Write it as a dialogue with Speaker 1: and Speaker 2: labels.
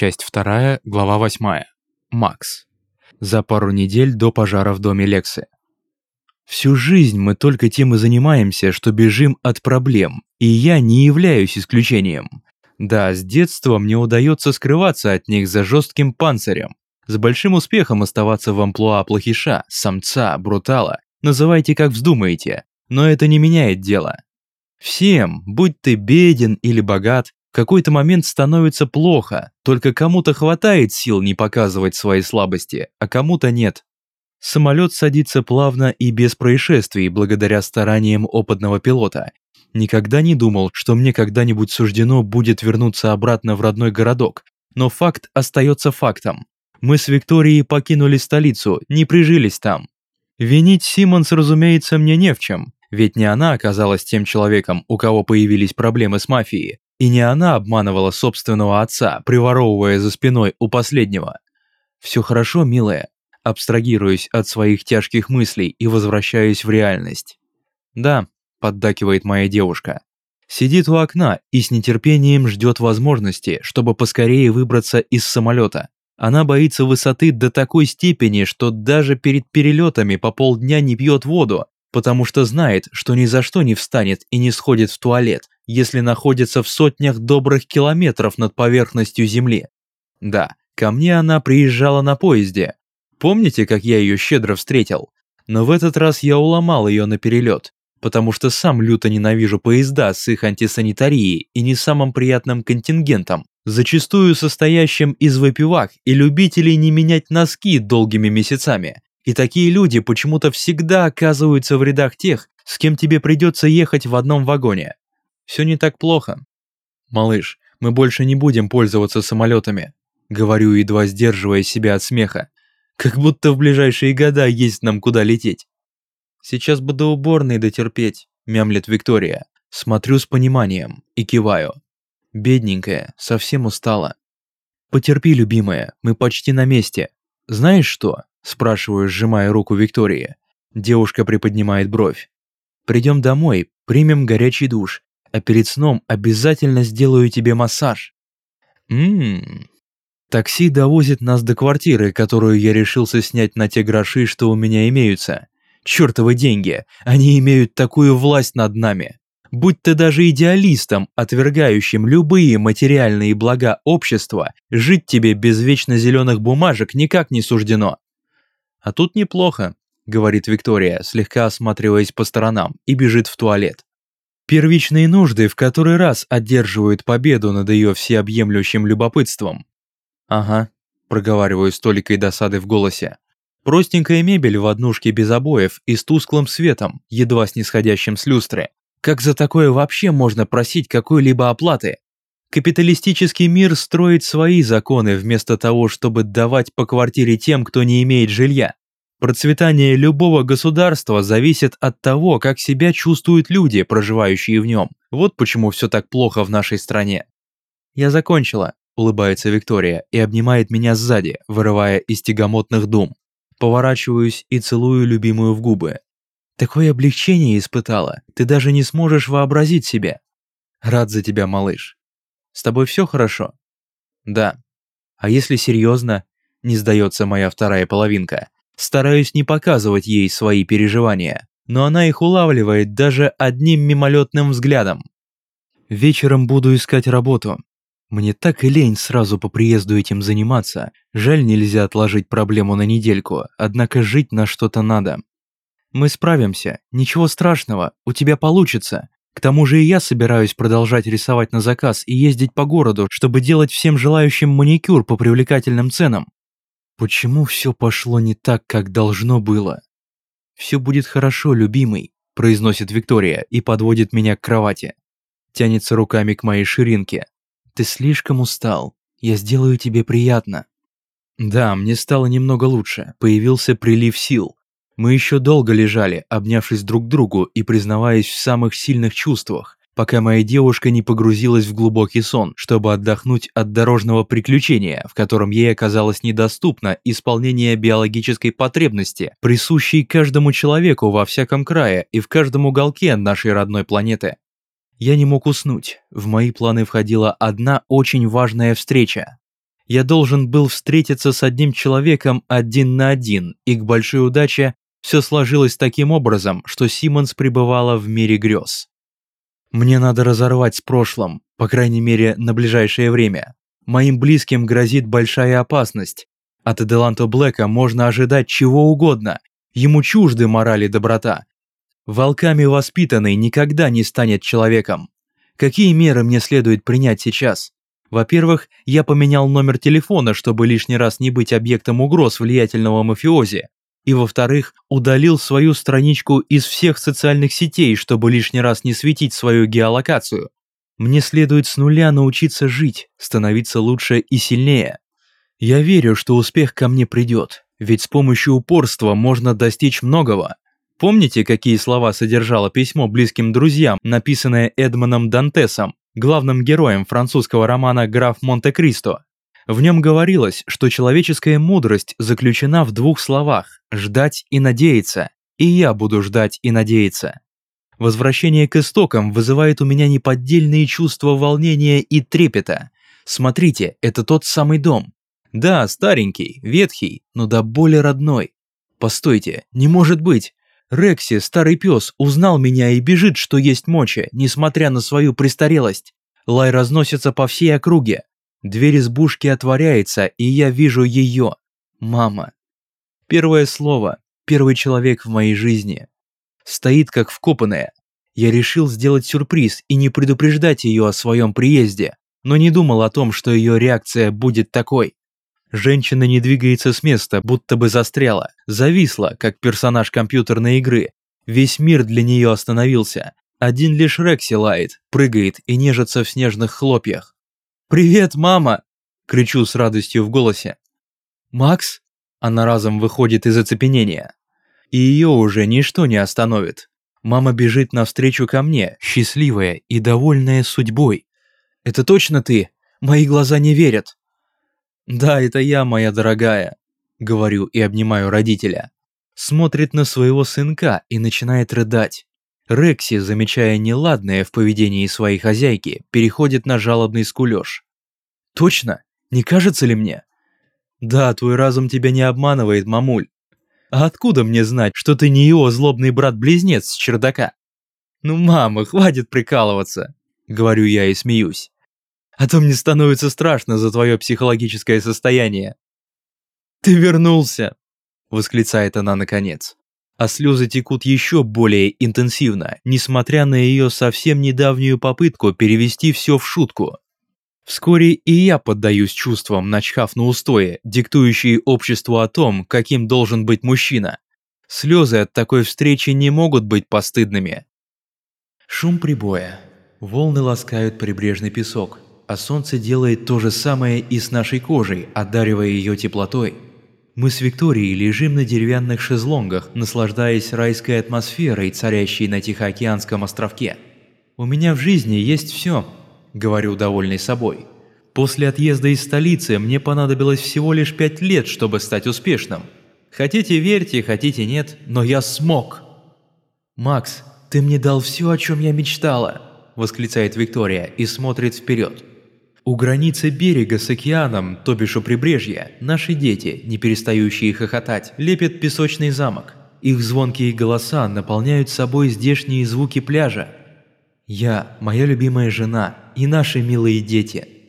Speaker 1: Часть 2, глава 8. Макс. За пару недель до пожара в доме Лексы. Всю жизнь мы только тем и занимаемся, что бежим от проблем, и я не являюсь исключением. Да, с детства мне удается скрываться от них за жестким панцирем, с большим успехом оставаться в амплуа плохиша, самца, брутала, называйте как вздумаете, но это не меняет дело. Всем, будь ты беден или богат, в какой-то момент становится плохо, только кому-то хватает сил не показывать свои слабости, а кому-то нет. Самолет садится плавно и без происшествий благодаря стараниям опытного пилота. Никогда не думал, что мне когда-нибудь суждено будет вернуться обратно в родной городок, но факт остается фактом. Мы с Викторией покинули столицу, не прижились там. Винить Симмонс, разумеется, мне не в чем, ведь не она оказалась тем человеком, у кого появились проблемы с мафией, и не она обманывала собственного отца, приворовывая за спиной у последнего. «Все хорошо, милая», абстрагируюсь от своих тяжких мыслей и возвращаюсь в реальность. «Да», – поддакивает моя девушка. Сидит у окна и с нетерпением ждет возможности, чтобы поскорее выбраться из самолета. Она боится высоты до такой степени, что даже перед перелетами по полдня не пьет воду, потому что знает, что ни за что не встанет и не сходит в туалет, если находится в сотнях добрых километров над поверхностью Земли. Да, ко мне она приезжала на поезде. Помните, как я ее щедро встретил? Но в этот раз я уломал ее на перелет, потому что сам люто ненавижу поезда с их антисанитарией и не самым приятным контингентом, зачастую состоящим из выпивак и любителей не менять носки долгими месяцами, и такие люди почему-то всегда оказываются в рядах тех, с кем тебе придется ехать в одном вагоне. Все не так плохо. Малыш, мы больше не будем пользоваться самолетами. Говорю, едва сдерживая себя от смеха. Как будто в ближайшие года есть нам куда лететь. Сейчас бы до уборной дотерпеть, мямлет Виктория. Смотрю с пониманием и киваю. Бедненькая, совсем устала. Потерпи, любимая, мы почти на месте. Знаешь что? Спрашиваю, сжимая руку Виктории. Девушка приподнимает бровь. Придем домой, примем горячий душ, а перед сном обязательно сделаю тебе массаж. Ммм. Такси довозит нас до квартиры, которую я решился снять на те гроши, что у меня имеются. Чёртовы деньги, они имеют такую власть над нами. Будь ты даже идеалистом, отвергающим любые материальные блага общества, жить тебе без вечно зеленых бумажек никак не суждено. А тут неплохо, говорит Виктория, слегка осматриваясь по сторонам, и бежит в туалет. Первичные нужды в который раз одерживают победу над ее всеобъемлющим любопытством. Ага, проговариваю с толикой досады в голосе. Простенькая мебель в однушке без обоев и с тусклым светом, едва снисходящим с люстры. Как за такое вообще можно просить какой-либо оплаты? Капиталистический мир строит свои законы вместо того, чтобы давать по квартире тем, кто не имеет жилья. Процветание любого государства зависит от того, как себя чувствуют люди, проживающие в нем. Вот почему все так плохо в нашей стране. «Я закончила», – улыбается Виктория и обнимает меня сзади, вырывая из тягомотных дум. Поворачиваюсь и целую любимую в губы. Такое облегчение испытала, ты даже не сможешь вообразить себе. Рад за тебя, малыш. С тобой все хорошо? Да. А если серьезно? Не сдается моя вторая половинка. Стараюсь не показывать ей свои переживания, но она их улавливает даже одним мимолетным взглядом. Вечером буду искать работу. Мне так и лень сразу по приезду этим заниматься. Жаль, нельзя отложить проблему на недельку, однако жить на что-то надо. Мы справимся, ничего страшного, у тебя получится. К тому же и я собираюсь продолжать рисовать на заказ и ездить по городу, чтобы делать всем желающим маникюр по привлекательным ценам. Почему все пошло не так, как должно было? Все будет хорошо, любимый, произносит Виктория и подводит меня к кровати. Тянется руками к моей ширинке. Ты слишком устал. Я сделаю тебе приятно. Да, мне стало немного лучше. Появился прилив сил. Мы еще долго лежали, обнявшись друг к другу и признаваясь в самых сильных чувствах, пока моя девушка не погрузилась в глубокий сон, чтобы отдохнуть от дорожного приключения, в котором ей оказалось недоступно исполнение биологической потребности, присущей каждому человеку во всяком крае и в каждом уголке нашей родной планеты. Я не мог уснуть. В мои планы входила одна очень важная встреча. Я должен был встретиться с одним человеком один на один, и к большой удаче все сложилось таким образом, что Симмонс пребывала в мире грез. Мне надо разорвать с прошлым, по крайней мере, на ближайшее время. Моим близким грозит большая опасность. От Эделанто Блэка можно ожидать чего угодно. Ему чужды морали доброта. Волками воспитанный никогда не станет человеком. Какие меры мне следует принять сейчас? Во-первых, я поменял номер телефона, чтобы лишний раз не быть объектом угроз влиятельного мафиози. И во-вторых, удалил свою страничку из всех социальных сетей, чтобы лишний раз не светить свою геолокацию. Мне следует с нуля научиться жить, становиться лучше и сильнее. Я верю, что успех ко мне придет, ведь с помощью упорства можно достичь многого. Помните, какие слова содержало письмо близким друзьям, написанное Эдмоном Дантесом, главным героем французского романа «Граф Монте-Кристо»? В нем говорилось, что человеческая мудрость заключена в двух словах – ждать и надеяться, и я буду ждать и надеяться. Возвращение к истокам вызывает у меня неподдельные чувства волнения и трепета. Смотрите, это тот самый дом. Да, старенький, ветхий, но до боли родной. Постойте, не может быть. Рекси, старый пес, узнал меня и бежит, что есть моча, несмотря на свою престарелость. Лай разносится по всей округе. Дверь избушки отворяется, и я вижу ее. Мама. Первое слово, первый человек в моей жизни. Стоит как вкопанная. Я решил сделать сюрприз и не предупреждать ее о своем приезде, но не думал о том, что ее реакция будет такой. Женщина не двигается с места, будто бы застряла, зависла, как персонаж компьютерной игры. Весь мир для нее остановился. Один лишь Рекси лает, прыгает и нежится в снежных хлопьях. «Привет, мама!» – кричу с радостью в голосе. «Макс?» Она разом выходит из оцепенения. И ее уже ничто не остановит. Мама бежит навстречу ко мне, счастливая и довольная судьбой. «Это точно ты? Мои глаза не верят!» «Да, это я, моя дорогая», – говорю и обнимаю родителя. Смотрит на своего сынка и начинает рыдать. Рекси, замечая неладное в поведении своей хозяйки, переходит на жалобный скулёж. «Точно? Не кажется ли мне?» «Да, твой разум тебя не обманывает, мамуль. А откуда мне знать, что ты не его злобный брат-близнец с чердака?» «Ну, мама, хватит прикалываться», — говорю я и смеюсь. «А то мне становится страшно за твое психологическое состояние». «Ты вернулся!» — восклицает она наконец а слезы текут еще более интенсивно, несмотря на ее совсем недавнюю попытку перевести все в шутку. Вскоре и я поддаюсь чувствам, начхав на устои, диктующие обществу о том, каким должен быть мужчина. Слезы от такой встречи не могут быть постыдными. Шум прибоя. Волны ласкают прибрежный песок, а солнце делает то же самое и с нашей кожей, одаривая ее теплотой. Мы с Викторией лежим на деревянных шезлонгах, наслаждаясь райской атмосферой, царящей на Тихоокеанском островке. «У меня в жизни есть все», – говорю, довольный собой. «После отъезда из столицы мне понадобилось всего лишь пять лет, чтобы стать успешным. Хотите верьте, хотите нет, но я смог». «Макс, ты мне дал все, о чем я мечтала», – восклицает Виктория и смотрит вперед. У границы берега с океаном, то бишь у прибрежья, наши дети, не перестающие хохотать, лепят песочный замок. Их звонкие голоса наполняют собой здешние звуки пляжа. Я, моя любимая жена и наши милые дети –